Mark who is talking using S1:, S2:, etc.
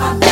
S1: a